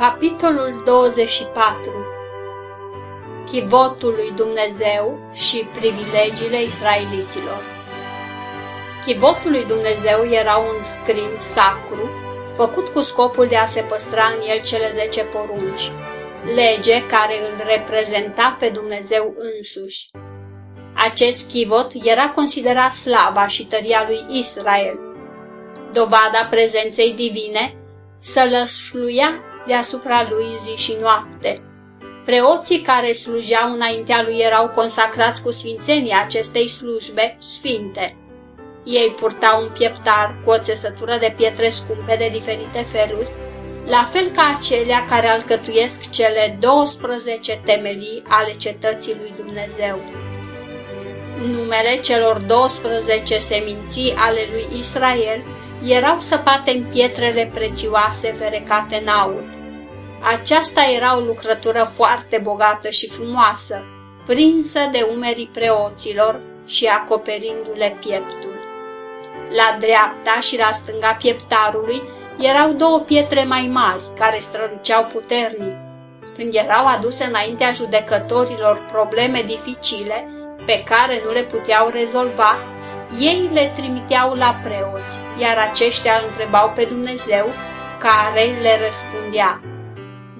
Capitolul 24 Chivotul lui Dumnezeu și privilegiile israeliților Chivotul lui Dumnezeu era un scrin sacru, făcut cu scopul de a se păstra în el cele zece porunci, lege care îl reprezenta pe Dumnezeu însuși. Acest chivot era considerat slava și tăria lui Israel. Dovada prezenței divine să lășluia deasupra lui zi și noapte. Preoții care slujeau înaintea lui erau consacrați cu sfințenia acestei slujbe sfinte. Ei purtau un pieptar cu o țesătură de pietre scumpe de diferite feluri, la fel ca acelea care alcătuiesc cele 12 temelii ale cetății lui Dumnezeu. Numele celor 12 seminții ale lui Israel erau săpate în pietrele prețioase ferecate în aur. Aceasta era o lucrătură foarte bogată și frumoasă, prinsă de umerii preoților și acoperindu-le pieptul. La dreapta și la stânga pieptarului erau două pietre mai mari, care străluceau puternic. Când erau aduse înaintea judecătorilor probleme dificile, pe care nu le puteau rezolva, ei le trimiteau la preoți, iar aceștia îl întrebau pe Dumnezeu, care le răspundea.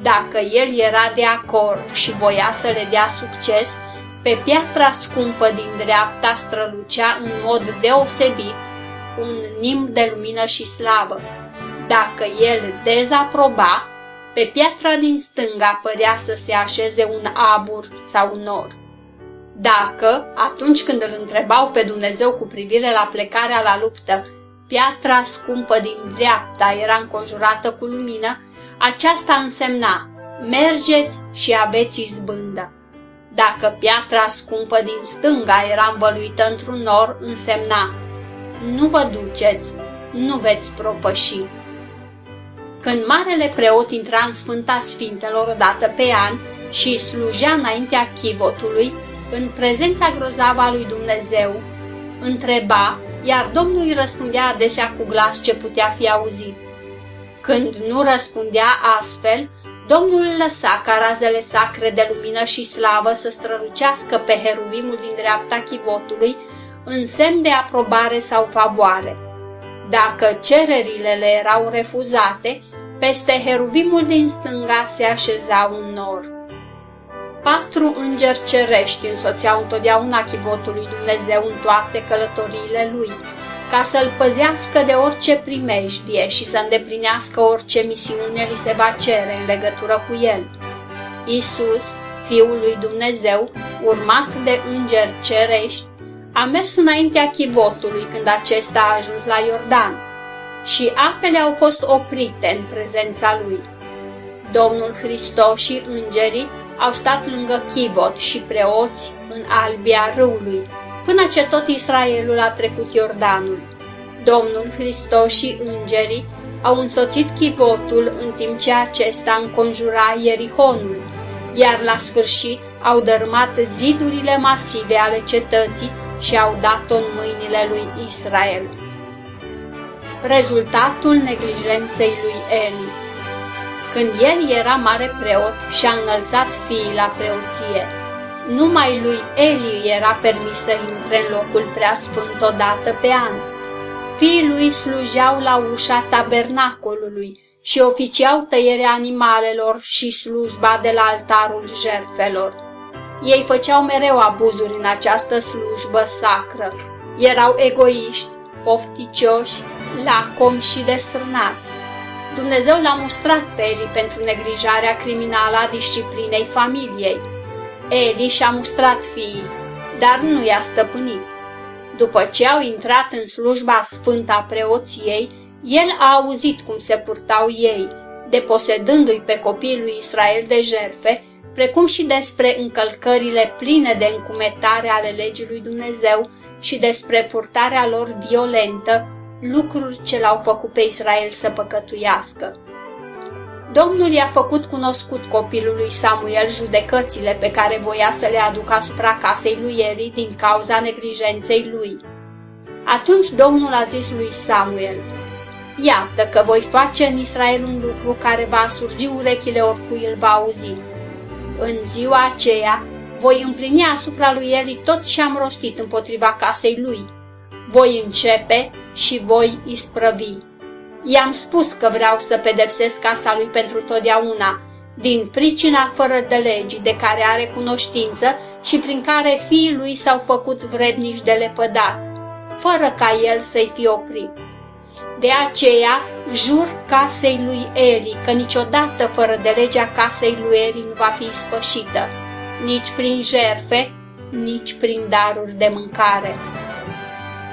Dacă el era de acord și voia să le dea succes, pe piatra scumpă din dreapta strălucea în mod deosebit un nim de lumină și slavă. Dacă el dezaproba, pe piatra din stânga părea să se așeze un abur sau un nor. Dacă, atunci când îl întrebau pe Dumnezeu cu privire la plecarea la luptă, piatra scumpă din dreapta era înconjurată cu lumină, aceasta însemna, mergeți și aveți izbândă. Dacă piatra scumpă din stânga era învăluită într-un nor, însemna, nu vă duceți, nu veți propăși. Când marele preot intra în Sfânta Sfintelor odată pe an și slujea înaintea chivotului, în prezența grozavă a lui Dumnezeu, întreba, iar Domnul îi răspundea adesea cu glas ce putea fi auzit. Când nu răspundea astfel, Domnul lăsa ca razele sacre de lumină și slavă să strălucească pe heruvimul din dreapta chivotului în semn de aprobare sau favoare. Dacă cererile le erau refuzate, peste heruvimul din stânga se așeza un nor. Patru îngeri cerești însoțeau întotdeauna chivotul lui Dumnezeu în toate călătoriile lui, ca să-l păzească de orice primejdie și să îndeplinească orice misiune li se va cere în legătură cu el. Isus, Fiul lui Dumnezeu, urmat de îngeri cerești, a mers înaintea chivotului când acesta a ajuns la Iordan și apele au fost oprite în prezența lui. Domnul Hristos și îngerii au stat lângă chivot și preoți în albia râului, până ce tot Israelul a trecut Iordanul. Domnul Hristos și îngerii au însoțit chivotul în timp ce acesta înconjura Ierihonul, iar la sfârșit au dărmat zidurile masive ale cetății și au dat-o în mâinile lui Israel. Rezultatul neglijenței lui Eli Când el era mare preot și a înălțat fiii la preoție, numai lui Eli era permis să intre în locul preasfânt o dată pe an. Fiii lui slujeau la ușa tabernacolului și oficiau tăierea animalelor și slujba de la altarul jerfelor. Ei făceau mereu abuzuri în această slujbă sacră. Erau egoiști, pofticioși, lacomi și desfrânați. Dumnezeu l-a mustrat pe Eli pentru neglijarea criminală a disciplinei familiei. Eli și-a mustrat fiii, dar nu i-a stăpânit. După ce au intrat în slujba sfântă a preoției, el a auzit cum se purtau ei, deposedându-i pe copiii lui Israel de jerfe, precum și despre încălcările pline de încumetare ale legii lui Dumnezeu și despre purtarea lor violentă, lucruri ce l-au făcut pe Israel să păcătuiască. Domnul i-a făcut cunoscut copilului Samuel judecățile pe care voia să le aducă asupra casei lui Eli din cauza neglijenței lui. Atunci Domnul a zis lui Samuel, Iată că voi face în Israel un lucru care va surzi urechile oricui îl va auzi. În ziua aceea voi împlini asupra lui Eli tot ce am rostit împotriva casei lui. Voi începe și voi isprăvi. I-am spus că vreau să pedepsesc casa lui pentru totdeauna, din pricina fără de legi de care are cunoștință și prin care fiii lui s-au făcut vrednici de lepădat, fără ca el să-i fi oprit. De aceea jur casei lui Eli că niciodată fără de legea casei lui Eli nu va fi spășită, nici prin jerfe, nici prin daruri de mâncare.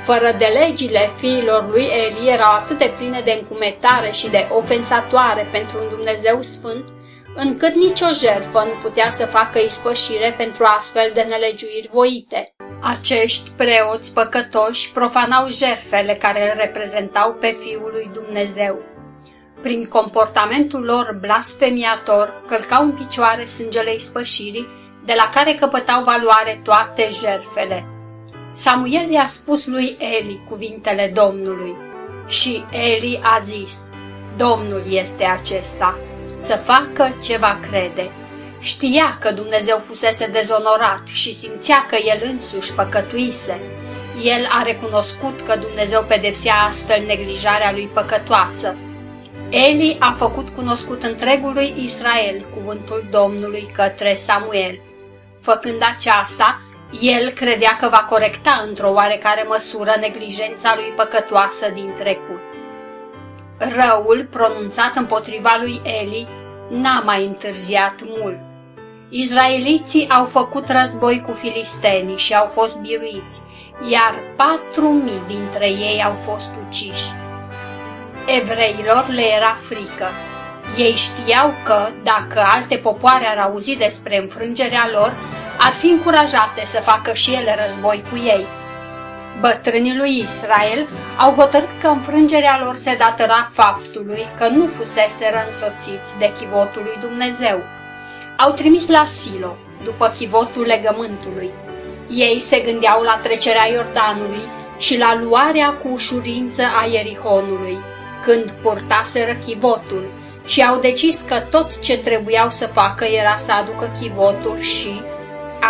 Fără de legile fiilor lui Eli erau atât de pline de încumetare și de ofensatoare pentru un Dumnezeu sfânt, încât nicio jerfă nu putea să facă ispășire pentru astfel de nelegiuiri voite. Acești preoți păcătoși profanau jerfele care îl reprezentau pe Fiul lui Dumnezeu. Prin comportamentul lor blasfemiator, călcau în picioare sângele ispășirii, de la care căpătau valoare toate jerfele. Samuel i-a spus lui Eli cuvintele Domnului și Eli a zis, Domnul este acesta, să facă ce va crede. Știa că Dumnezeu fusese dezonorat și simțea că el însuși păcătuise. El a recunoscut că Dumnezeu pedepsea astfel neglijarea lui păcătoasă. Eli a făcut cunoscut întregului Israel cuvântul Domnului către Samuel. Făcând aceasta, el credea că va corecta într-o oarecare măsură neglijența lui păcătoasă din trecut. Răul pronunțat împotriva lui Eli n-a mai întârziat mult. Izraeliții au făcut război cu filistenii și au fost biruiți, iar patru mii dintre ei au fost uciși. Evreilor le era frică. Ei știau că, dacă alte popoare ar auzi despre înfrângerea lor, ar fi încurajate să facă și ele război cu ei. Bătrânii lui Israel au hotărât că înfrângerea lor se datăra faptului că nu fuseseră însoțiți de chivotul lui Dumnezeu. Au trimis la Silo, după chivotul legământului. Ei se gândeau la trecerea Iordanului și la luarea cu ușurință a Ierihonului, când purtaseră chivotul și au decis că tot ce trebuiau să facă era să aducă chivotul și,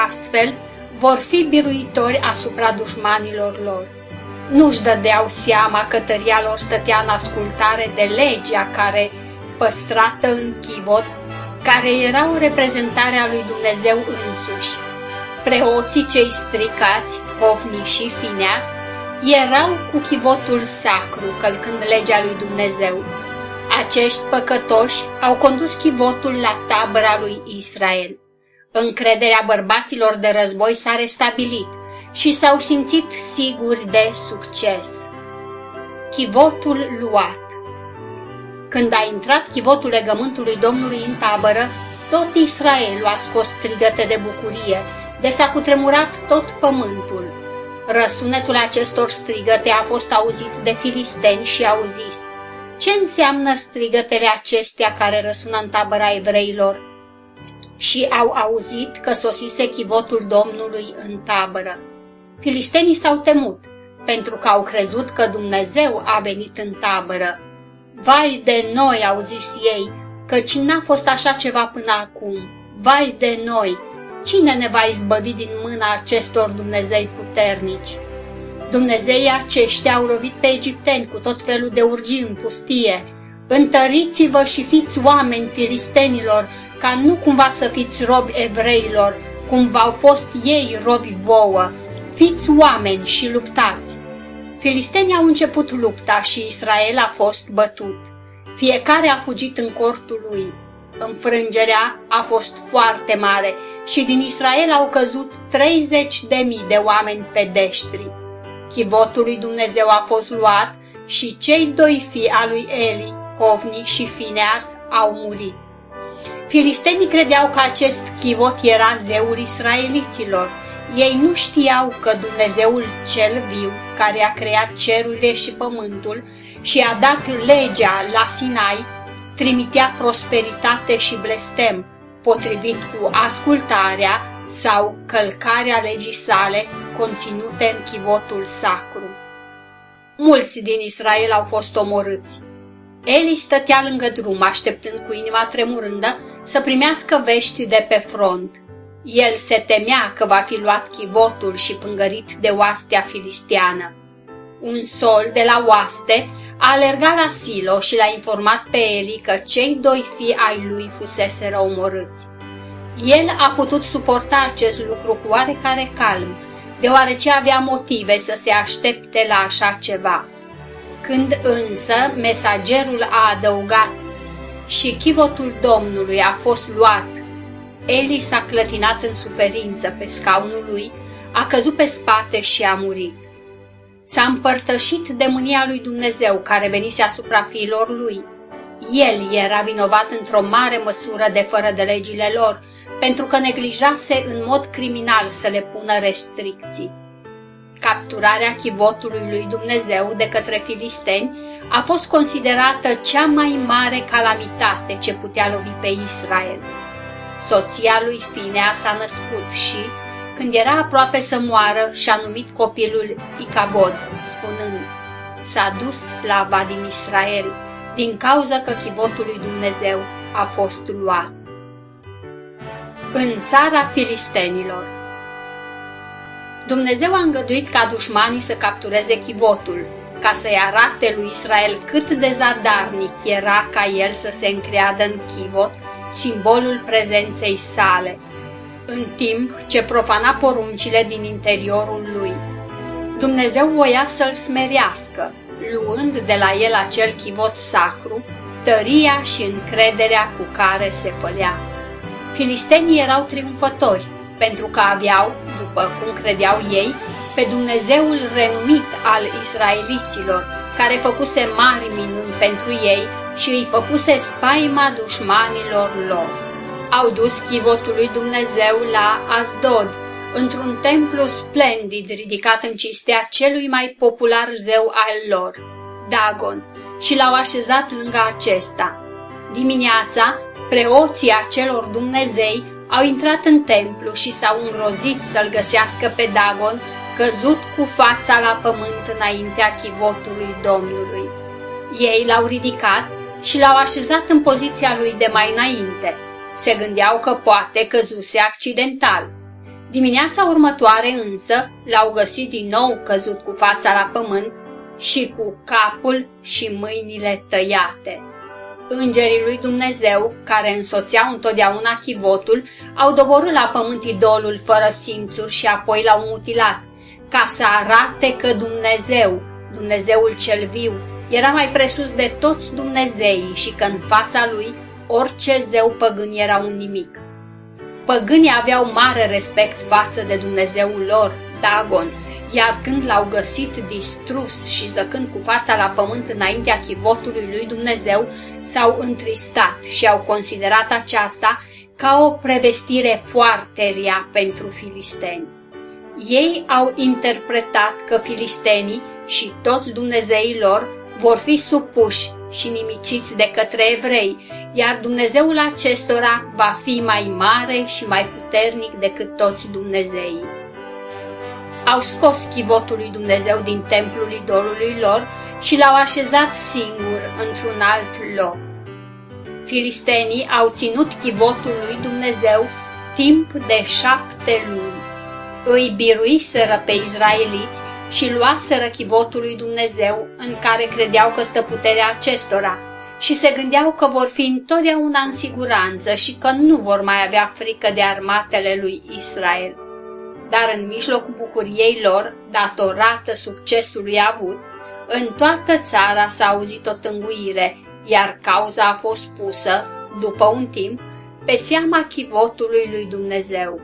astfel, vor fi biruitori asupra dușmanilor lor. Nu-și dădeau seama că tăria lor stătea în ascultare de legea care, păstrată în chivot, care era o reprezentare a lui Dumnezeu însuși. Preoții cei stricați, Hofni și Fineas, erau cu chivotul sacru, călcând legea lui Dumnezeu. Acești păcătoși au condus chivotul la tabăra lui Israel. Încrederea bărbaților de război s-a restabilit și s-au simțit siguri de succes. Chivotul luat Când a intrat chivotul legământului Domnului în tabără, tot Israelul a scos strigăte de bucurie, de s-a cutremurat tot pământul. Răsunetul acestor strigăte a fost auzit de filisteni și au zis, Ce înseamnă strigătele acestea care răsună în tabăra evreilor? Și au auzit că sosise chivotul Domnului în tabără. Filistenii s-au temut, pentru că au crezut că Dumnezeu a venit în tabără. Vai de noi, au zis ei, căci n-a fost așa ceva până acum. Vai de noi, cine ne va izbăvi din mâna acestor Dumnezei puternici? Dumnezeii aceștia au lovit pe egipteni cu tot felul de urgii în pustie, Întăriți-vă și fiți oameni filistenilor, ca nu cumva să fiți robi evreilor, cum v-au fost ei robi vouă. Fiți oameni și luptați. Filistenii au început lupta și Israel a fost bătut. Fiecare a fugit în cortul lui. Înfrângerea a fost foarte mare și din Israel au căzut 30 de mii de oameni pedeștri. Chivotul lui Dumnezeu a fost luat și cei doi fii a lui Eli Hofni și Fineas au murit. Filistenii credeau că acest chivot era zeul israeliților. Ei nu știau că Dumnezeul cel viu, care a creat cerurile și pământul și a dat legea la Sinai, trimitea prosperitate și blestem, potrivit cu ascultarea sau călcarea legii sale conținute în chivotul sacru. Mulți din Israel au fost omorâți Eli stătea lângă drum, așteptând cu inima tremurândă să primească vești de pe front. El se temea că va fi luat chivotul și pângărit de oastea filisteană. Un sol de la oaste a alergat la Silo și l-a informat pe Eli că cei doi fii ai lui fuseseră omorâți. El a putut suporta acest lucru cu oarecare calm, deoarece avea motive să se aștepte la așa ceva. Când însă mesagerul a adăugat și chivotul Domnului a fost luat, Eli s-a clătinat în suferință pe scaunul lui, a căzut pe spate și a murit. S-a împărtășit de mânia lui Dumnezeu care venise asupra fiilor lui. El era vinovat într-o mare măsură de fără de legile lor, pentru că neglijase în mod criminal să le pună restricții. Capturarea chivotului lui Dumnezeu de către filisteni a fost considerată cea mai mare calamitate ce putea lovi pe Israel. Soția lui Finea s-a născut și, când era aproape să moară, și-a numit copilul Icabod, spunând, S-a dus slava din Israel, din cauza că chivotul lui Dumnezeu a fost luat. În țara filistenilor Dumnezeu a îngăduit ca dușmanii să captureze chivotul, ca să-i arate lui Israel cât de zadarnic era ca el să se încreadă în chivot, simbolul prezenței sale, în timp ce profana poruncile din interiorul lui. Dumnezeu voia să-l smerească, luând de la el acel chivot sacru, tăria și încrederea cu care se fălea. Filistenii erau triumfători, pentru că aveau, după cum credeau ei, pe Dumnezeul renumit al israeliților, care făcuse mari minuni pentru ei și îi făcuse spaima dușmanilor lor. Au dus chivotul lui Dumnezeu la Asdod, într-un templu splendid ridicat în cistea celui mai popular zeu al lor, Dagon, și l-au așezat lângă acesta. Dimineața, preoții acelor Dumnezei au intrat în templu și s-au îngrozit să-l găsească pe Dagon, căzut cu fața la pământ înaintea chivotului Domnului. Ei l-au ridicat și l-au așezat în poziția lui de mai înainte. Se gândeau că poate căzuse accidental. Dimineața următoare însă l-au găsit din nou căzut cu fața la pământ și cu capul și mâinile tăiate. Îngerii lui Dumnezeu, care însoțeau întotdeauna chivotul, au doborât la pământ idolul fără simțuri și apoi l-au mutilat, ca să arate că Dumnezeu, Dumnezeul cel viu, era mai presus de toți Dumnezeii și că în fața lui orice zeu păgân era un nimic. Păgânii aveau mare respect față de Dumnezeul lor, Dagon, iar când l-au găsit distrus și zăcând cu fața la pământ înaintea chivotului lui Dumnezeu, s-au întristat și au considerat aceasta ca o prevestire foarte rea pentru filisteni. Ei au interpretat că filistenii și toți Dumnezeii lor vor fi supuși și nimiciți de către evrei, iar Dumnezeul acestora va fi mai mare și mai puternic decât toți Dumnezeii au scos chivotul lui Dumnezeu din templul idolului lor și l-au așezat singur într-un alt loc. Filistenii au ținut chivotul lui Dumnezeu timp de șapte luni. Îi biruiseră pe izraeliți și luaseră chivotul lui Dumnezeu în care credeau că stă puterea acestora și se gândeau că vor fi întotdeauna în siguranță și că nu vor mai avea frică de armatele lui Israel dar în mijlocul bucuriei lor, datorată succesului avut, în toată țara s-a auzit o tânguire, iar cauza a fost pusă, după un timp, pe seama chivotului lui Dumnezeu.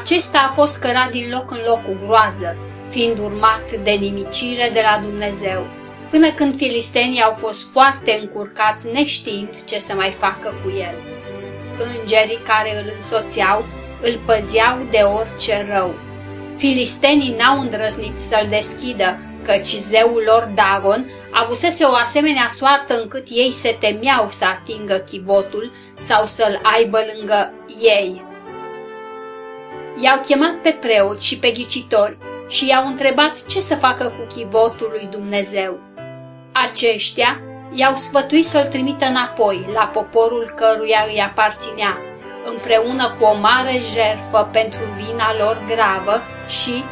Acesta a fost cărat din loc în loc cu groază, fiind urmat de nimicire de la Dumnezeu, până când filistenii au fost foarte încurcați neștiind ce să mai facă cu el. Îngerii care îl însoțeau îl păzeau de orice rău. Filistenii n-au îndrăznit să-l deschidă, căci zeul lor Dagon avusese o asemenea soartă încât ei se temeau să atingă chivotul sau să-l aibă lângă ei. I-au chemat pe preoți și pe ghicitori și i-au întrebat ce să facă cu chivotul lui Dumnezeu. Aceștia i-au sfătuit să-l trimită înapoi la poporul căruia îi aparținea, împreună cu o mare jerfă pentru vina lor gravă și,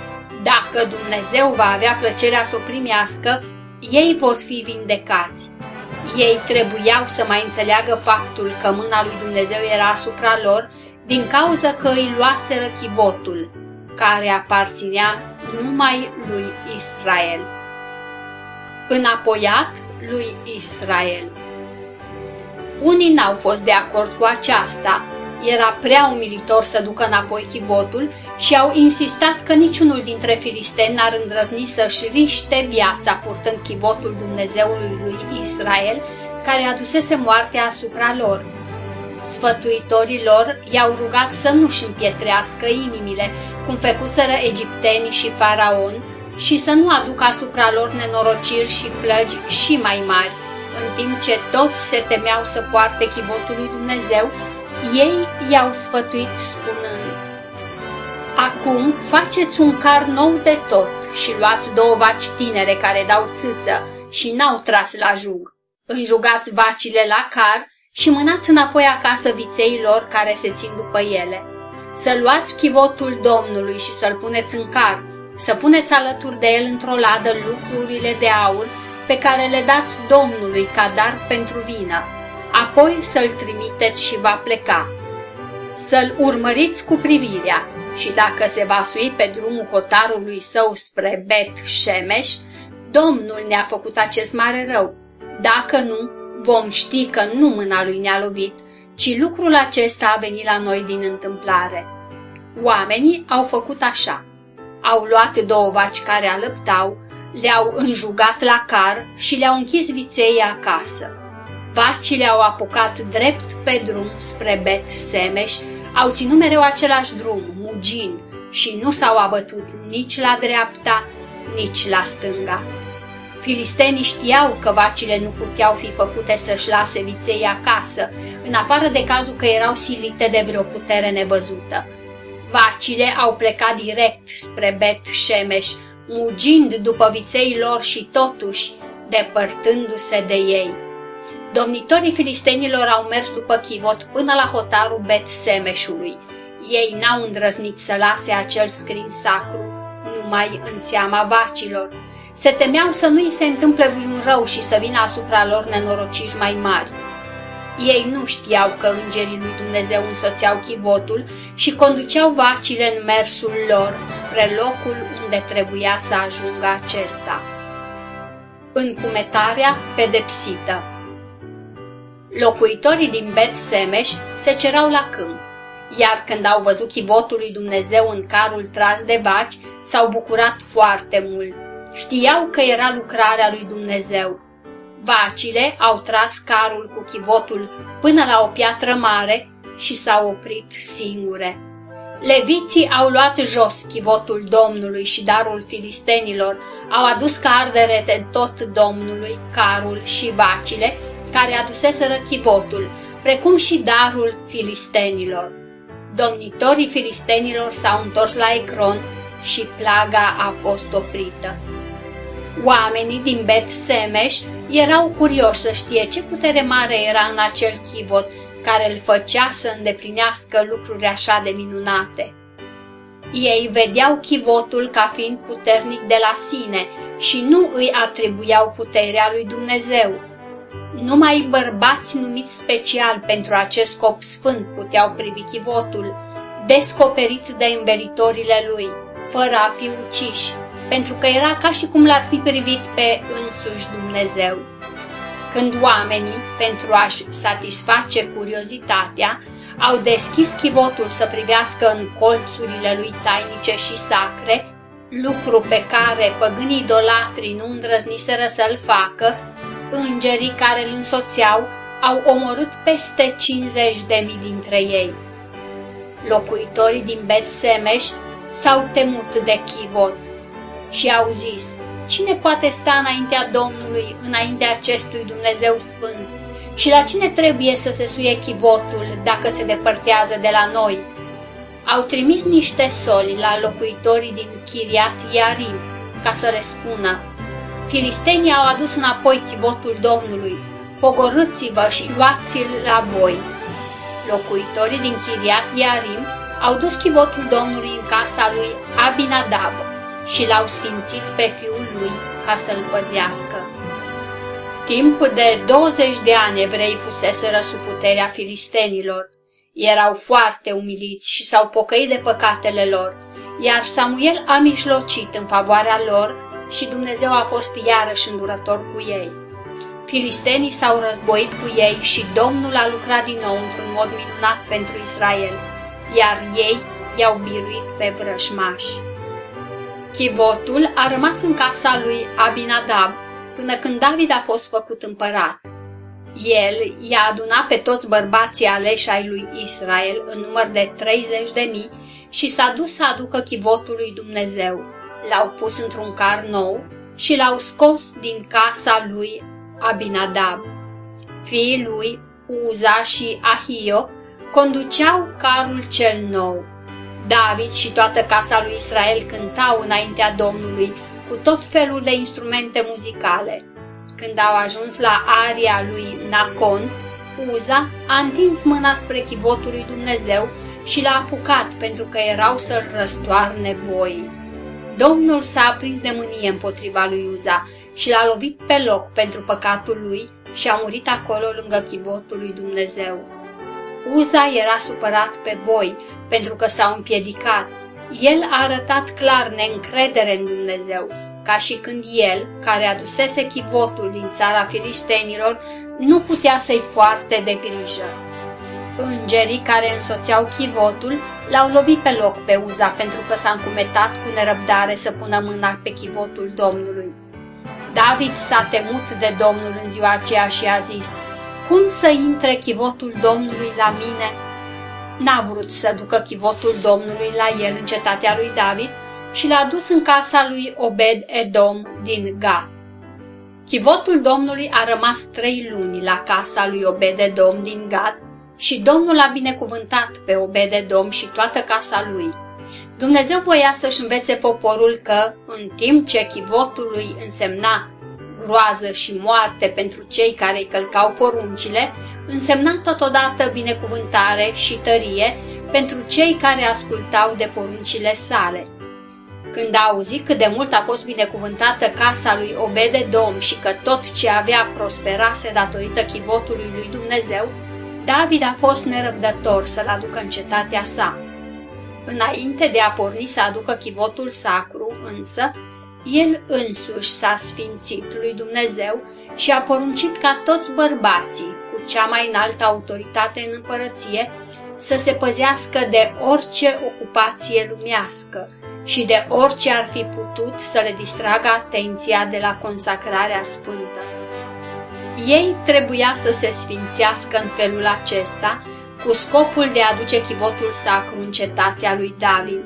dacă Dumnezeu va avea plăcerea să o primească, ei vor fi vindecați. Ei trebuiau să mai înțeleagă faptul că mâna lui Dumnezeu era asupra lor din cauza că îi luaseră chivotul, care aparținea numai lui Israel. Înapoiat lui Israel. Unii n-au fost de acord cu aceasta, era prea umilitor să ducă înapoi chivotul și au insistat că niciunul dintre filisteni n-ar îndrăzni să-și riște viața purtând chivotul Dumnezeului lui Israel, care adusese moartea asupra lor. Sfătuitorii lor i-au rugat să nu-și împietrească inimile, cum făcuseră egiptenii și faraon, și să nu aducă asupra lor nenorociri și plăgi și mai mari, în timp ce toți se temeau să poarte chivotul lui Dumnezeu, ei i-au sfătuit spunând, Acum faceți un car nou de tot și luați două vaci tinere care dau țâță și n-au tras la jug. Înjugați vacile la car și mânați înapoi acasă vițeilor care se țin după ele. Să luați chivotul Domnului și să-l puneți în car, să puneți alături de el într-o ladă lucrurile de aur pe care le dați Domnului ca dar pentru vină apoi să-l trimiteți și va pleca. Să-l urmăriți cu privirea și dacă se va sui pe drumul hotarului său spre Bet Shemesh, Domnul ne-a făcut acest mare rău. Dacă nu, vom ști că nu mâna lui ne-a lovit, ci lucrul acesta a venit la noi din întâmplare. Oamenii au făcut așa. Au luat două vaci care alăptau, le-au înjugat la car și le-au închis viței acasă. Vacile au apucat drept pe drum spre Bet Semeș, au ținut mereu același drum, mugind, și nu s-au abătut nici la dreapta, nici la stânga. Filistenii știau că vacile nu puteau fi făcute să-și lase viței acasă, în afară de cazul că erau silite de vreo putere nevăzută. Vacile au plecat direct spre Bet Shemesh, mugind după viței lor și totuși depărtându-se de ei. Domnitorii filistenilor au mers după chivot până la hotarul Bet Semeșului. Ei n-au îndrăznit să lase acel scrin sacru numai în seama vacilor. Se temeau să nu-i se întâmple vreun rău și să vină asupra lor nenorociri mai mari. Ei nu știau că îngerii lui Dumnezeu însoțeau chivotul și conduceau vacile în mersul lor spre locul unde trebuia să ajungă acesta. Încumetarea pedepsită Locuitorii din Bet Semeș se cerau la câmp, iar când au văzut chivotul lui Dumnezeu în carul tras de vaci, s-au bucurat foarte mult. Știau că era lucrarea lui Dumnezeu. Vacile au tras carul cu chivotul până la o piatră mare și s-au oprit singure. Leviții au luat jos chivotul Domnului și darul filistenilor, au adus ca ardere de tot Domnului, carul și vacile care aduseseră chivotul, precum și darul filistenilor. Domnitorii filistenilor s-au întors la Ecron și plaga a fost oprită. Oamenii din Bet Semeș erau curioși să știe ce putere mare era în acel chivot care îl făcea să îndeplinească lucruri așa de minunate. Ei vedeau chivotul ca fiind puternic de la sine și nu îi atribuiau puterea lui Dumnezeu. Numai bărbați numiți special pentru acest scop sfânt puteau privi chivotul, descoperit de învelitorile lui, fără a fi uciși, pentru că era ca și cum l-ar fi privit pe însuși Dumnezeu. Când oamenii, pentru a-și satisface curiozitatea, au deschis chivotul să privească în colțurile lui tainice și sacre, lucru pe care păgânii idolatrii nu îndrăzniseră să-l facă, îngerii care îl însoțeau au omorât peste 50 de mii dintre ei. Locuitorii din Bet Semeș s-au temut de chivot și au zis, cine poate sta înaintea Domnului, înaintea acestui Dumnezeu Sfânt? Și la cine trebuie să se suie chivotul dacă se depărtează de la noi? Au trimis niște soli la locuitorii din Chiriat Iarim ca să le spună, Filistenii au adus înapoi chivotul Domnului, pogorâți-vă și luați-l la voi. Locuitorii din Chiriat Iarim au dus chivotul Domnului în casa lui Abinadab și l-au sfințit pe fiul lui ca să-l păzească. Timp de 20 de ani evrei fuseseră sub puterea filistenilor. Erau foarte umiliți și s-au pocăit de păcatele lor, iar Samuel a mijlocit în favoarea lor și Dumnezeu a fost iarăși îndurător cu ei. Filistenii s-au războit cu ei și Domnul a lucrat din nou într-un mod minunat pentru Israel, iar ei i-au biruit pe vrășmași. Chivotul a rămas în casa lui Abinadab până când David a fost făcut împărat. El i-a adunat pe toți bărbații aleși ai lui Israel în număr de 30 de mii și s-a dus să aducă chivotul lui Dumnezeu. L-au pus într-un car nou și l-au scos din casa lui Abinadab. Fiii lui, Uza și Ahio, conduceau carul cel nou. David și toată casa lui Israel cântau înaintea Domnului cu tot felul de instrumente muzicale. Când au ajuns la aria lui Nacon, Uza a întins mâna spre chivotul lui Dumnezeu și l-a apucat pentru că erau să-l răstoarne boii. Domnul s-a aprins de mânie împotriva lui Uza și l-a lovit pe loc pentru păcatul lui și a murit acolo lângă chivotul lui Dumnezeu. Uza era supărat pe boi pentru că s-au împiedicat. El a arătat clar neîncredere în Dumnezeu, ca și când el, care adusese chivotul din țara filistenilor, nu putea să-i poarte de grijă. Îngerii care însoțeau chivotul l-au lovit pe loc pe Uza pentru că s-a încumetat cu nerăbdare să pună mâna pe chivotul Domnului. David s-a temut de Domnul în ziua aceea și a zis, Cum să intre chivotul Domnului la mine? N-a vrut să ducă chivotul Domnului la el în cetatea lui David și l-a dus în casa lui Obed Edom din Gat. Chivotul Domnului a rămas trei luni la casa lui Obed Edom din Gat și Domnul a binecuvântat pe Obed Edom și toată casa lui. Dumnezeu voia să-și învețe poporul că, în timp ce chivotul lui însemna groază și moarte pentru cei care îi călcau poruncile, însemna totodată binecuvântare și tărie pentru cei care ascultau de poruncile sale. Când a auzit cât de mult a fost binecuvântată casa lui Obede-Dom și că tot ce avea prosperase datorită chivotului lui Dumnezeu, David a fost nerăbdător să-l aducă în cetatea sa. Înainte de a porni să aducă chivotul sacru, însă, el însuși s-a sfințit lui Dumnezeu și a poruncit ca toți bărbații, cu cea mai înaltă autoritate în împărăție, să se păzească de orice ocupație lumească și de orice ar fi putut să le distragă atenția de la consacrarea sfântă. Ei trebuia să se sfințească în felul acesta, cu scopul de a aduce chivotul sacru în cetatea lui David.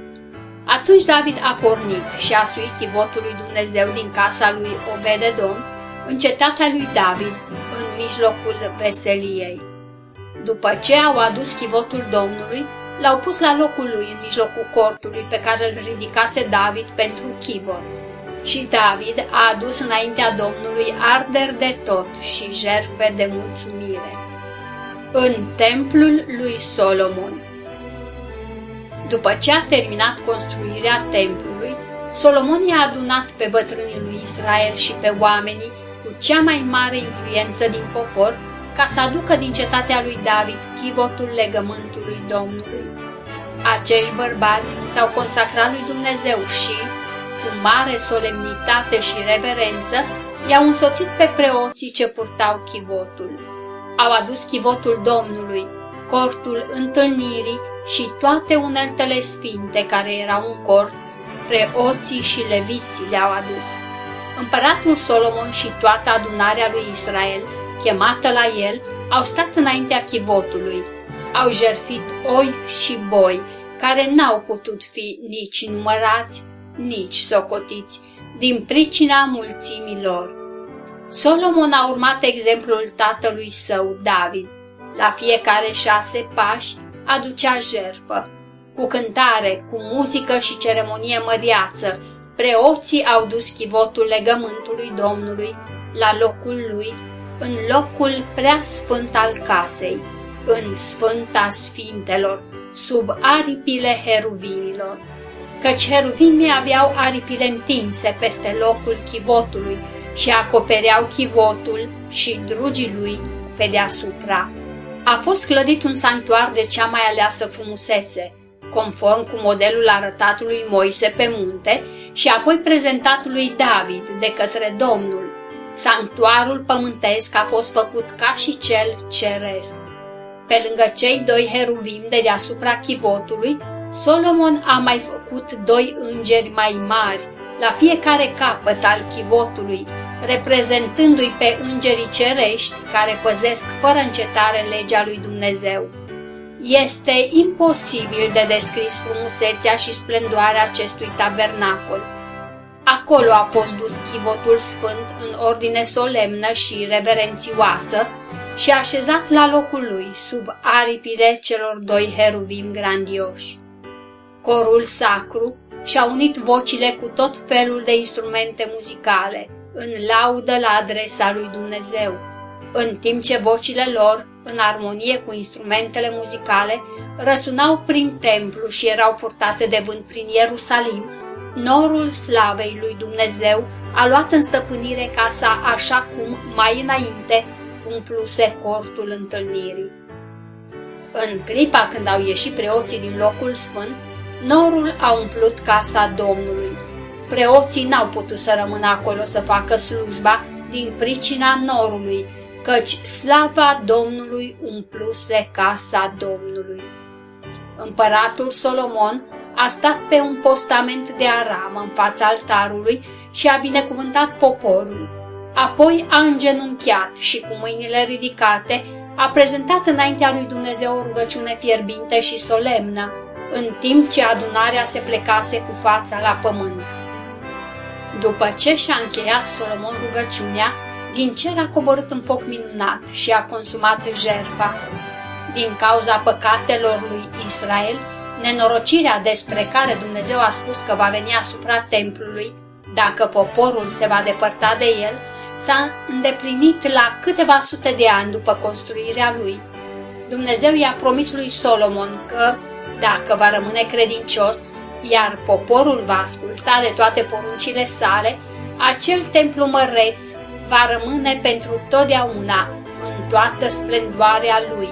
Atunci David a pornit și a suit chivotul lui Dumnezeu din casa lui Obededom în cetatea lui David, în mijlocul veseliei. După ce au adus chivotul Domnului, l-au pus la locul lui în mijlocul cortului pe care îl ridicase David pentru chivot. Și David a adus înaintea Domnului arder de tot și jerfe de mulțumire. În templul lui Solomon După ce a terminat construirea templului, Solomon i-a adunat pe bătrânii lui Israel și pe oamenii cu cea mai mare influență din popor ca să aducă din cetatea lui David chivotul legământului Domnului. Acești bărbați s-au consacrat lui Dumnezeu și, cu mare solemnitate și reverență, i-au însoțit pe preoții ce purtau chivotul. Au adus chivotul Domnului, cortul întâlnirii și toate uneltele sfinte care erau în cort, preoții și leviții le-au adus. Împăratul Solomon și toată adunarea lui Israel, chemată la el, au stat înaintea chivotului, au jerfit oi și boi, care n-au putut fi nici numărați, nici socotiți, din pricina mulțimilor. Solomon a urmat exemplul tatălui său, David. La fiecare șase pași aducea jerfă. Cu cântare, cu muzică și ceremonie măriață, preoții au dus chivotul legământului Domnului la locul lui, în locul prea sfânt al casei, în sfânta sfintelor, sub aripile heruvimilor. Căci heruvimii aveau aripile întinse peste locul chivotului și acopereau chivotul și drugii lui pe deasupra. A fost clădit un sanctuar de cea mai aleasă frumusețe, conform cu modelul arătat lui Moise pe munte și apoi prezentat lui David de către Domnul. Sanctuarul pământesc a fost făcut ca și cel ceresc. Pe lângă cei doi heruvim de deasupra chivotului, Solomon a mai făcut doi îngeri mai mari, la fiecare capăt al chivotului, reprezentându-i pe îngerii cerești care păzesc fără încetare legea lui Dumnezeu. Este imposibil de descris frumusețea și splendoarea acestui tabernacol. Acolo a fost dus chivotul sfânt în ordine solemnă și reverențioasă și așezat la locul lui, sub aripile celor doi heruvim grandioși. Corul sacru și-a unit vocile cu tot felul de instrumente muzicale, în laudă la adresa lui Dumnezeu, în timp ce vocile lor, în armonie cu instrumentele muzicale, răsunau prin templu și erau purtate de vânt prin Ierusalim, norul slavei lui Dumnezeu a luat în stăpânire casa așa cum, mai înainte, umpluse cortul întâlnirii. În clipa când au ieșit preoții din locul sfânt, norul a umplut casa Domnului. Preoții n-au putut să rămână acolo să facă slujba din pricina norului, căci slava Domnului umpluse casa Domnului. Împăratul Solomon a stat pe un postament de aramă în fața altarului și a binecuvântat poporul. Apoi a îngenunchiat și cu mâinile ridicate a prezentat înaintea lui Dumnezeu o rugăciune fierbinte și solemnă, în timp ce adunarea se plecase cu fața la pământ. După ce și-a încheiat Solomon rugăciunea, din cer a coborât un foc minunat și a consumat jerfa. Din cauza păcatelor lui Israel, nenorocirea despre care Dumnezeu a spus că va veni asupra templului, dacă poporul se va depărta de el, s-a îndeplinit la câteva sute de ani după construirea lui. Dumnezeu i-a promis lui Solomon că, dacă va rămâne credincios, iar poporul va asculta de toate poruncile sale, acel templu măreț va rămâne pentru totdeauna în toată splendoarea lui,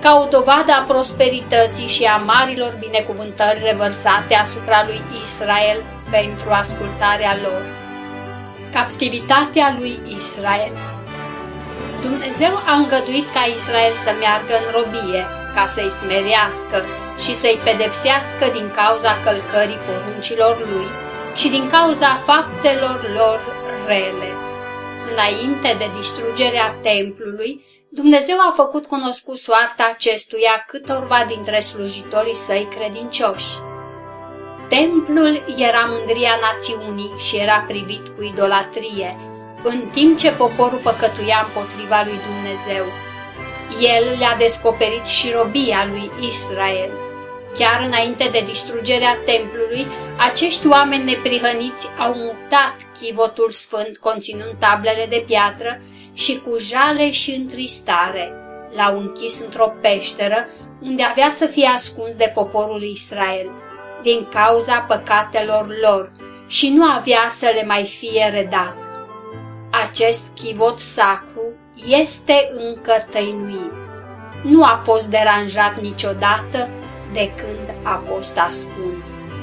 ca o dovadă a prosperității și a marilor binecuvântări revărsate asupra lui Israel pentru ascultarea lor. Captivitatea lui Israel Dumnezeu a îngăduit ca Israel să meargă în robie, ca să-i smerească și să-i pedepsească din cauza călcării poruncilor lui și din cauza faptelor lor rele. Înainte de distrugerea templului, Dumnezeu a făcut cunoscut soarta acestuia câtorva dintre slujitorii săi credincioși. Templul era mândria națiunii și era privit cu idolatrie, în timp ce poporul păcătuia împotriva lui Dumnezeu. El le-a descoperit și robia lui Israel. Chiar înainte de distrugerea templului, acești oameni neprihăniți au mutat chivotul sfânt conținând tablele de piatră și cu jale și întristare l-au închis într-o peșteră unde avea să fie ascuns de poporul Israel din cauza păcatelor lor și nu avea să le mai fie redat. Acest chivot sacru este încă tăinuit. Nu a fost deranjat niciodată de când a fost ascuns.